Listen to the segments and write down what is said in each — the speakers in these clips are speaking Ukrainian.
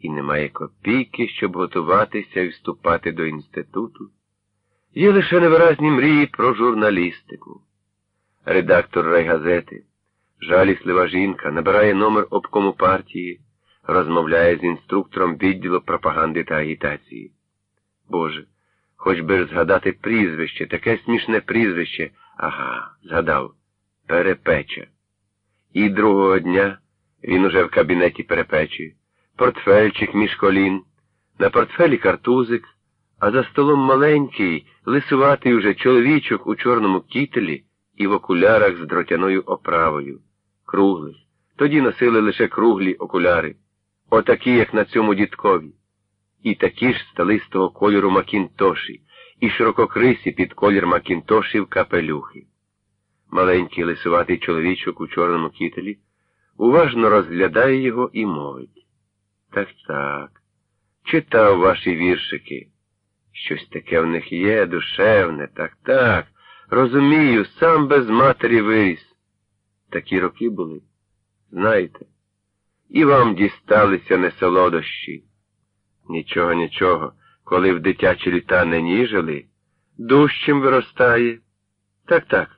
і немає копійки, щоб готуватися і вступати до інституту. Є лише невиразні мрії про журналістику. Редактор райгазети, жаліслива жінка, набирає номер обкому партії, розмовляє з інструктором відділу пропаганди та агітації. Боже, хоч би згадати прізвище, таке смішне прізвище, ага, згадав, перепеча. І другого дня він уже в кабінеті перепечі, портфельчик між колін, на портфелі картузик, а за столом маленький, лисуватий уже чоловічок у чорному кітелі і в окулярах з дротяною оправою. Круглих. Тоді носили лише круглі окуляри, отакі, як на цьому дідкові. І такі ж сталистого кольору макінтоші, і ширококрисі під колір макінтошів капелюхи. Маленький лисуватий чоловічок у чорному кітелі уважно розглядає його і мовить. Так, так. Читав ваші віршики. Щось таке в них є, душевне, так, так. Розумію, сам без матері виріс. Такі роки були, знаєте, і вам дісталися несолодощі. Нічого, нічого, коли в дитячі літа не ніжили, дужчим виростає. Так, так,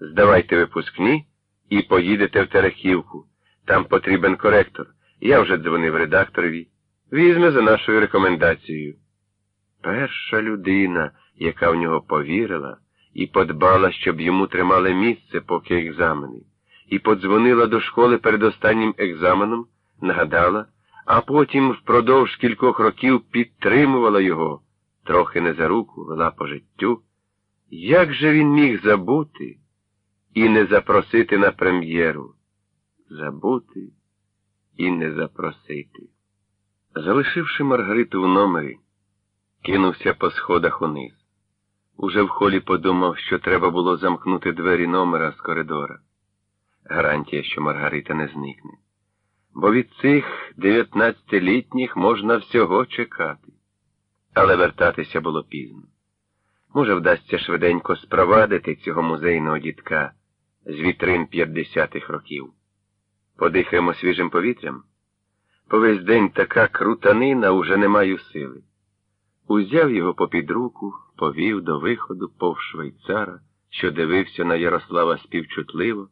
здавайте випускні і поїдете в Терехівку. Там потрібен коректор. Я вже дзвонив редакторові. Візьме за нашою рекомендацією. Перша людина, яка в нього повірила і подбала, щоб йому тримали місце, поки екзамени, і подзвонила до школи перед останнім екзаменом, нагадала, а потім впродовж кількох років підтримувала його, трохи не за руку, вела по життю. Як же він міг забути і не запросити на прем'єру? Забути і не запросити. Залишивши Маргариту в номері, кинувся по сходах униз. Уже в холі подумав, що треба було замкнути двері номера з коридора. Гарантія, що Маргарита не зникне. Бо від цих дев'ятнадцятилітніх можна всього чекати. Але вертатися було пізно. Може, вдасться швиденько спровадити цього музейного дітка з вітрин п'ятдесятих років. Подихаємо свіжим повітрям. По весь день така крутанина уже не маю сили. Узяв його попід руку, повів до виходу пов швейцара, що дивився на Ярослава співчутливо,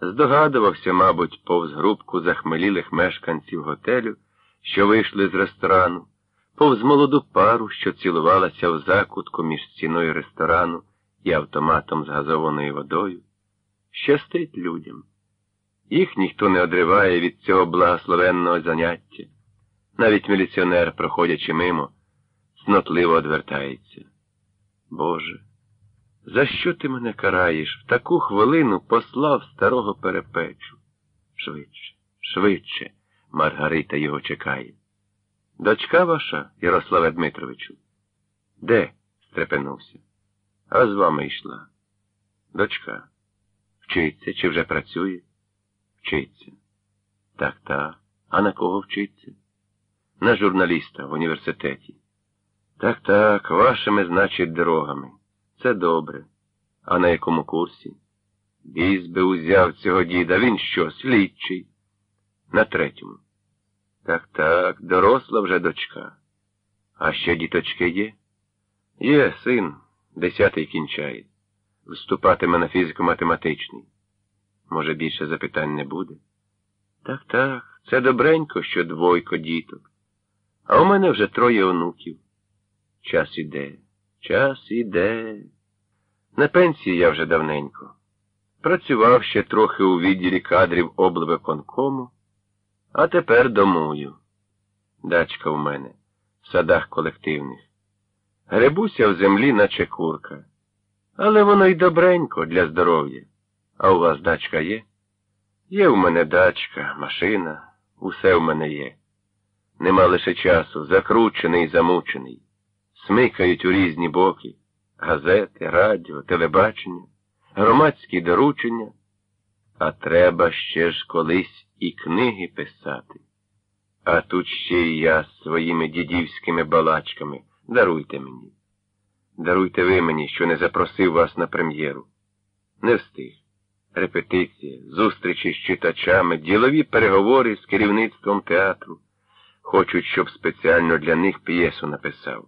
здогадувався, мабуть, повз групку захмелілих мешканців готелю, що вийшли з ресторану, повз молоду пару, що цілувалася в закутку між стіною ресторану і автоматом з газованою водою. Щастить людям. Їх ніхто не одриває від цього благословенного заняття. Навіть міліціонер, проходячи мимо, снотливо одвертається. Боже, за що ти мене караєш? В таку хвилину послав старого перепечу. Швидше, швидше, Маргарита його чекає. Дочка ваша, Ярославе Дмитровичу? Де? стрепенувся. А з вами йшла. Дочка. Вчиться чи вже працює? Вчиться. Так, так. А на кого вчиться? На журналіста в університеті. Так, так, вашими, значить, дорогами. Це добре. А на якому курсі? Біс би узяв цього діда, він що, слідчий? На третьому. Так, так, доросла вже дочка. А ще діточки є? Є, син, десятий кінчає. Вступатиме на фізико-математичний. Може, більше запитань не буде? Так, так, це добренько, що двойко діток. А у мене вже троє онуків. Час іде, час іде. На пенсії я вже давненько. Працював ще трохи у відділі кадрів облвиконкому, а тепер домую. Дачка в мене, в садах колективних. Гребуся в землі, наче курка. Але воно й добренько для здоров'я. А у вас дачка є? Є в мене дачка, машина, усе в мене є. Нема лише часу, закручений, замучений. Смикають у різні боки газети, радіо, телебачення, громадські доручення. А треба ще ж колись і книги писати. А тут ще й я з своїми дідівськими балачками. Даруйте мені. Даруйте ви мені, що не запросив вас на прем'єру. Не встиг. Репетиція, зустрічі з читачами, ділові переговори з керівництвом театру. Хочуть, щоб спеціально для них п'єсу написав.